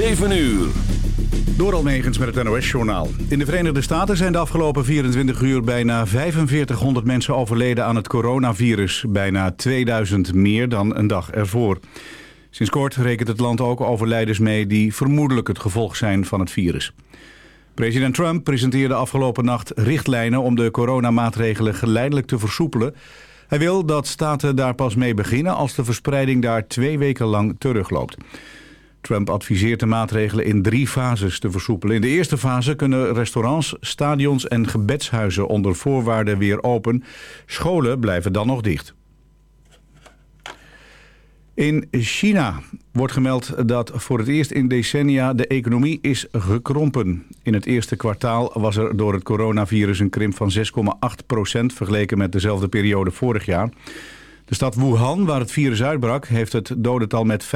7 uur. Door Almegens met het NOS-journaal. In de Verenigde Staten zijn de afgelopen 24 uur bijna 4500 mensen overleden aan het coronavirus. Bijna 2000 meer dan een dag ervoor. Sinds kort rekent het land ook overlijdens mee die vermoedelijk het gevolg zijn van het virus. President Trump presenteerde afgelopen nacht richtlijnen om de coronamaatregelen geleidelijk te versoepelen. Hij wil dat staten daar pas mee beginnen als de verspreiding daar twee weken lang terugloopt. Trump adviseert de maatregelen in drie fases te versoepelen. In de eerste fase kunnen restaurants, stadions en gebedshuizen onder voorwaarden weer open. Scholen blijven dan nog dicht. In China wordt gemeld dat voor het eerst in decennia de economie is gekrompen. In het eerste kwartaal was er door het coronavirus een krimp van 6,8% vergeleken met dezelfde periode vorig jaar. De stad Wuhan, waar het virus uitbrak, heeft het dodental met 50%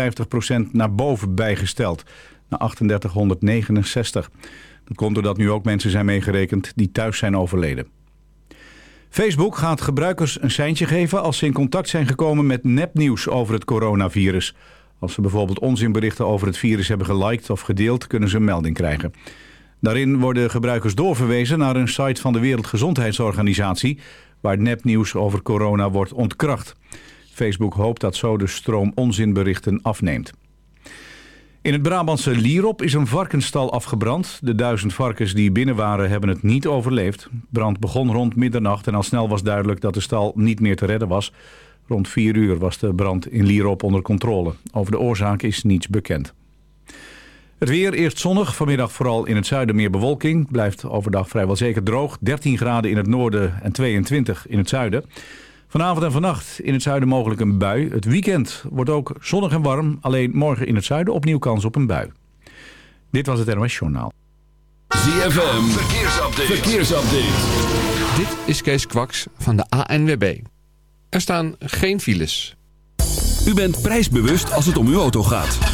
naar boven bijgesteld. Naar 3869. Dat komt doordat nu ook mensen zijn meegerekend die thuis zijn overleden. Facebook gaat gebruikers een seintje geven als ze in contact zijn gekomen met nepnieuws over het coronavirus. Als ze bijvoorbeeld onzinberichten over het virus hebben geliked of gedeeld, kunnen ze een melding krijgen. Daarin worden gebruikers doorverwezen naar een site van de Wereldgezondheidsorganisatie waar nepnieuws over corona wordt ontkracht. Facebook hoopt dat zo de stroom onzinberichten afneemt. In het Brabantse Lierop is een varkensstal afgebrand. De duizend varkens die binnen waren hebben het niet overleefd. Brand begon rond middernacht en al snel was duidelijk dat de stal niet meer te redden was. Rond vier uur was de brand in Lierop onder controle. Over de oorzaak is niets bekend. Het weer eerst zonnig, vanmiddag vooral in het zuiden meer bewolking. Blijft overdag vrijwel zeker droog. 13 graden in het noorden en 22 in het zuiden. Vanavond en vannacht in het zuiden mogelijk een bui. Het weekend wordt ook zonnig en warm. Alleen morgen in het zuiden opnieuw kans op een bui. Dit was het NOS Journaal. ZFM, verkeersupdate. verkeersupdate. Dit is Kees Kwaks van de ANWB. Er staan geen files. U bent prijsbewust als het om uw auto gaat.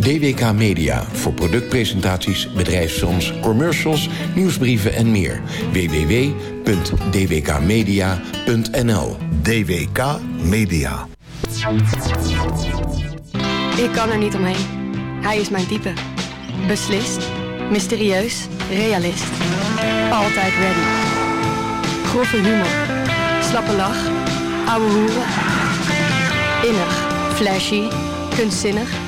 DWK Media voor productpresentaties, bedrijfsfilms, commercials, nieuwsbrieven en meer. www.dwkmedia.nl DWK Media. Ik kan er niet omheen. Hij is mijn type. Beslist, mysterieus, realist. Altijd ready. Grove humor, slappe lach, ouwe hoeren. Innig, flashy, kunstzinnig.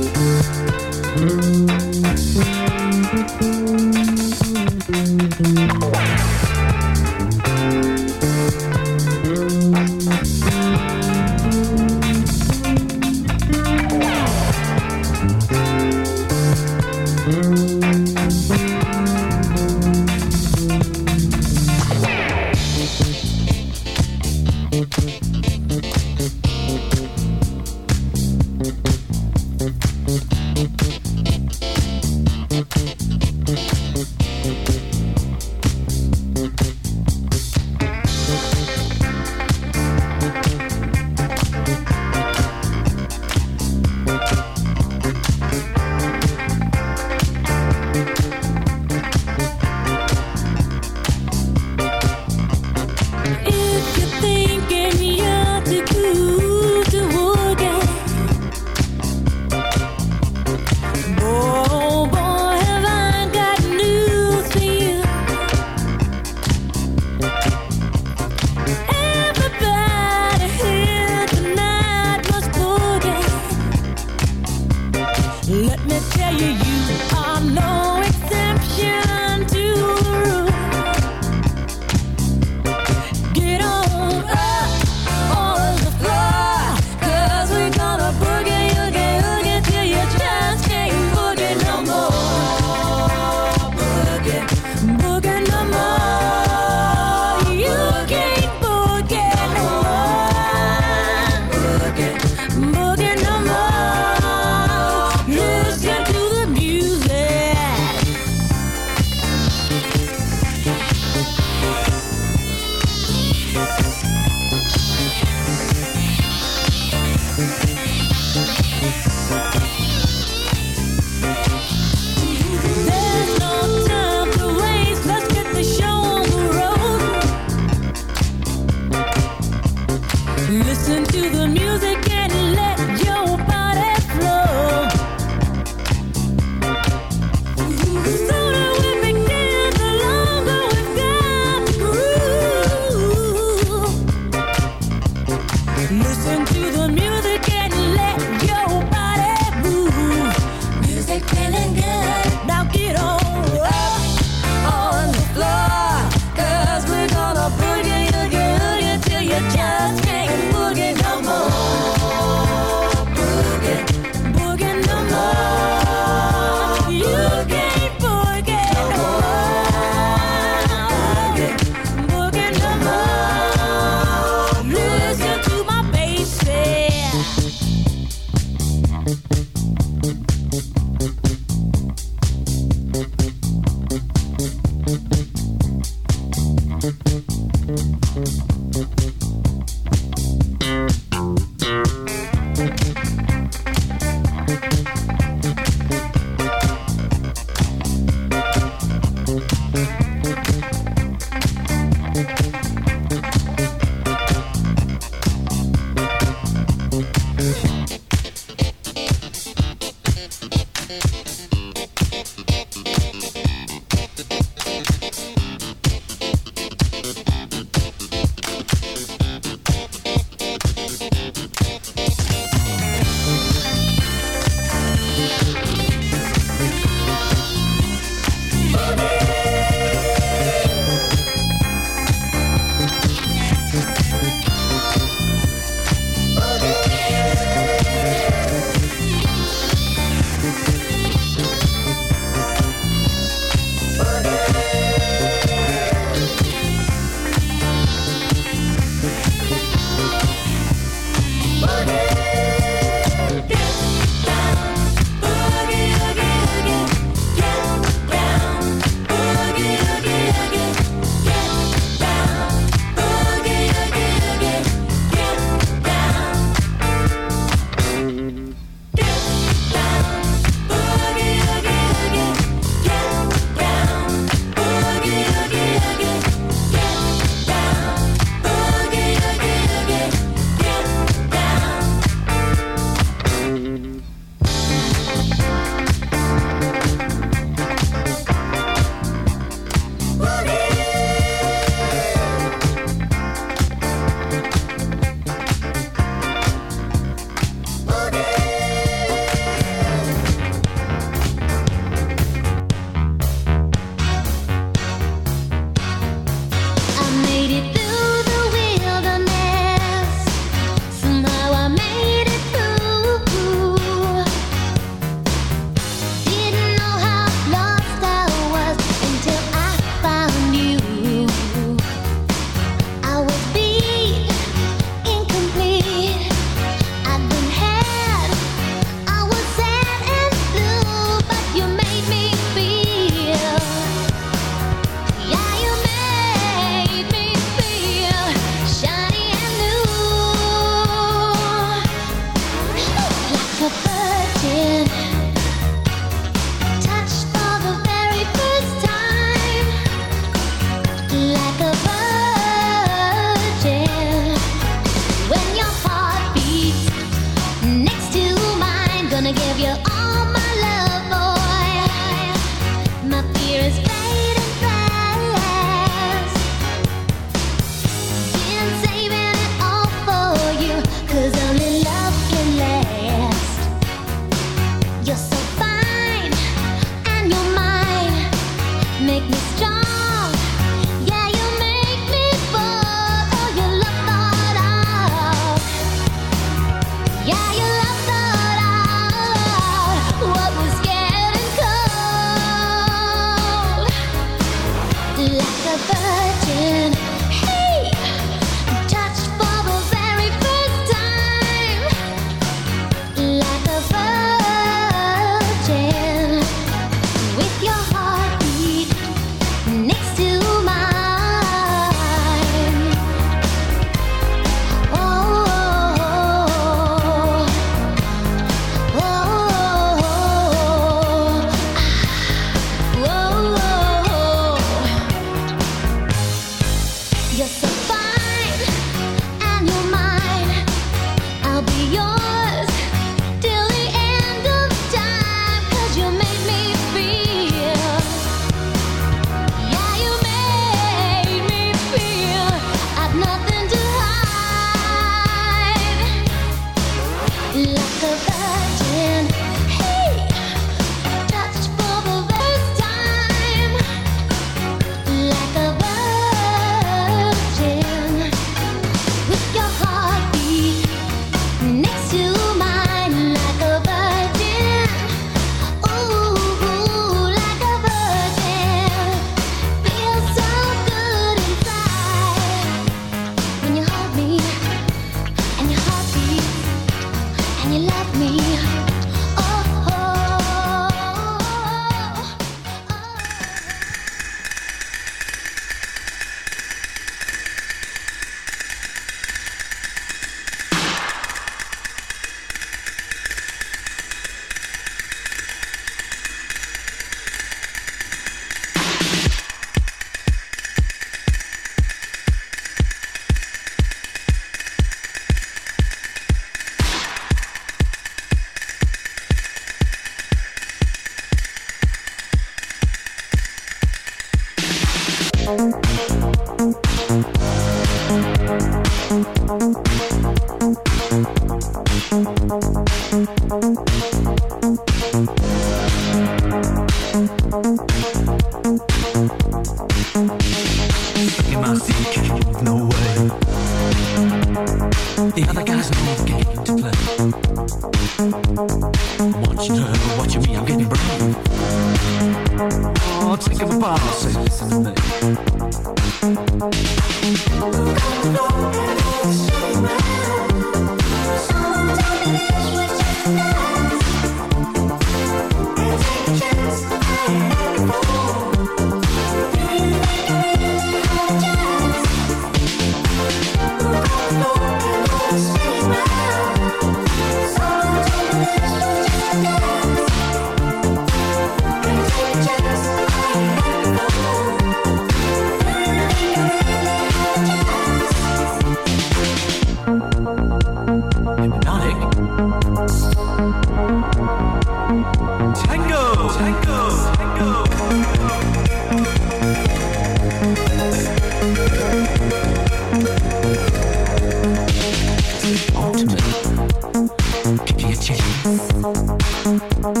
Take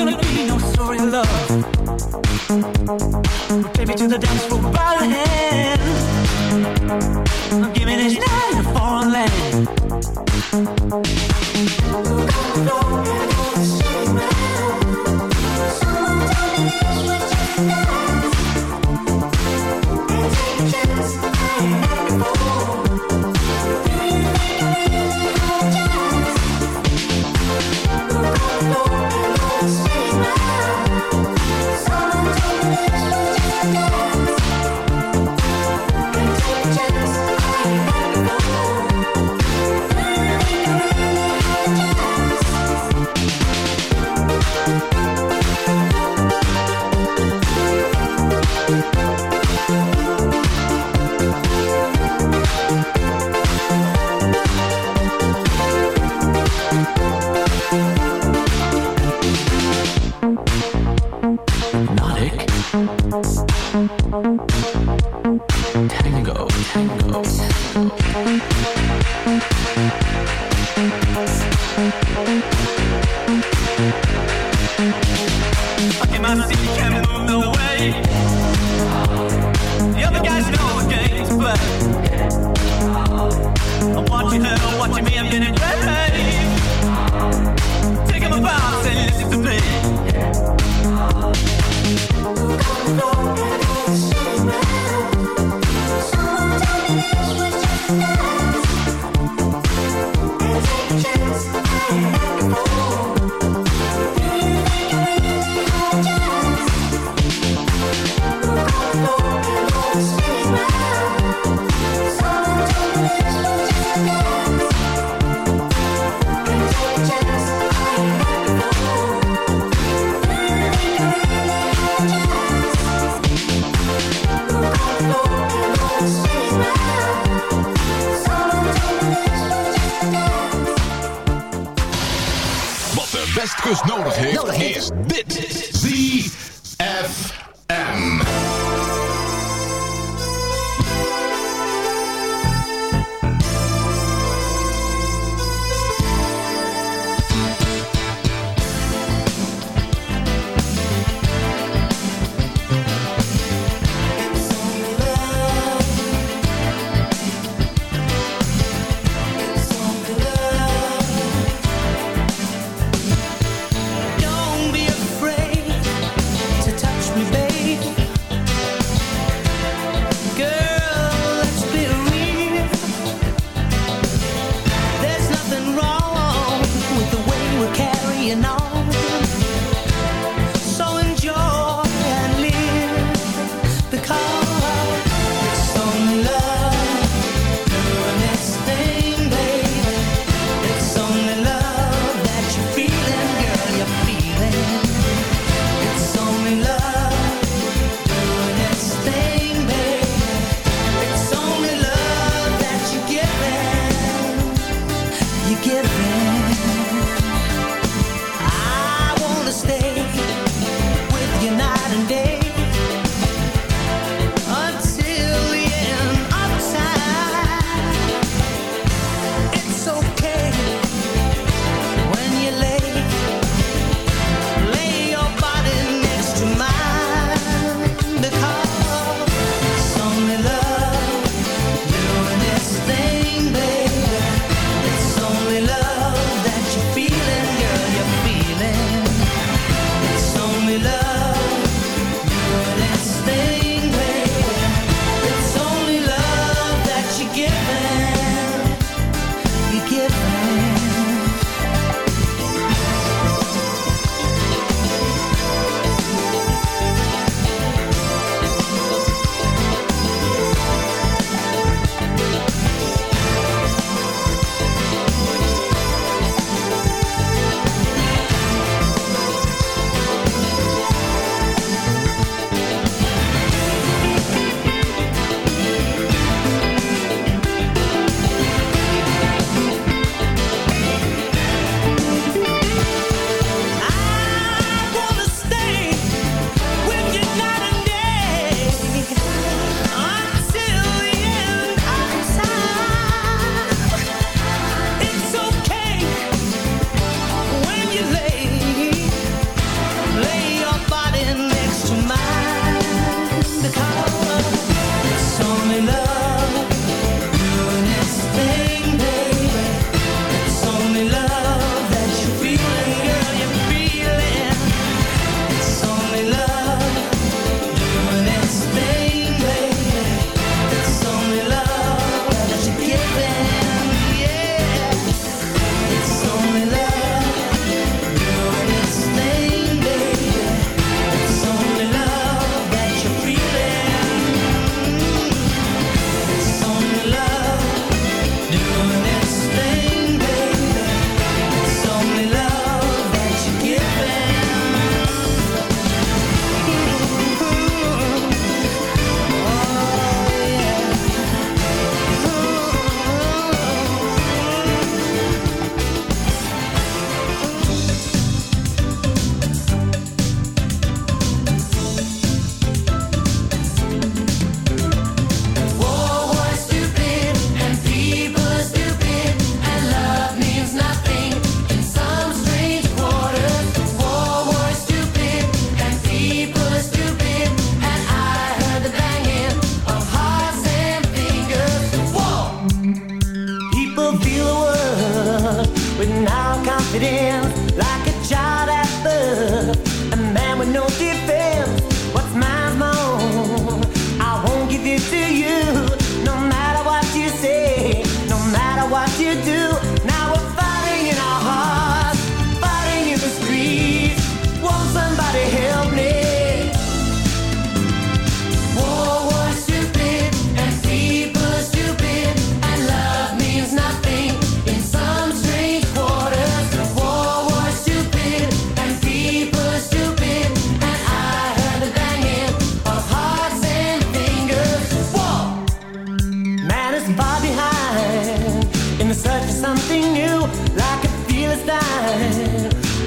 me no sorry love. Maybe to the dance floor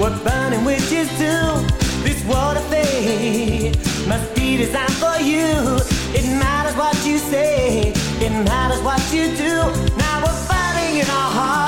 what burning witches do. This of fate must be designed for you. It matters what you say, it matters what you do. Now we're fighting in our hearts,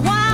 for a.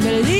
believe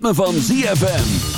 ritme van ZFM.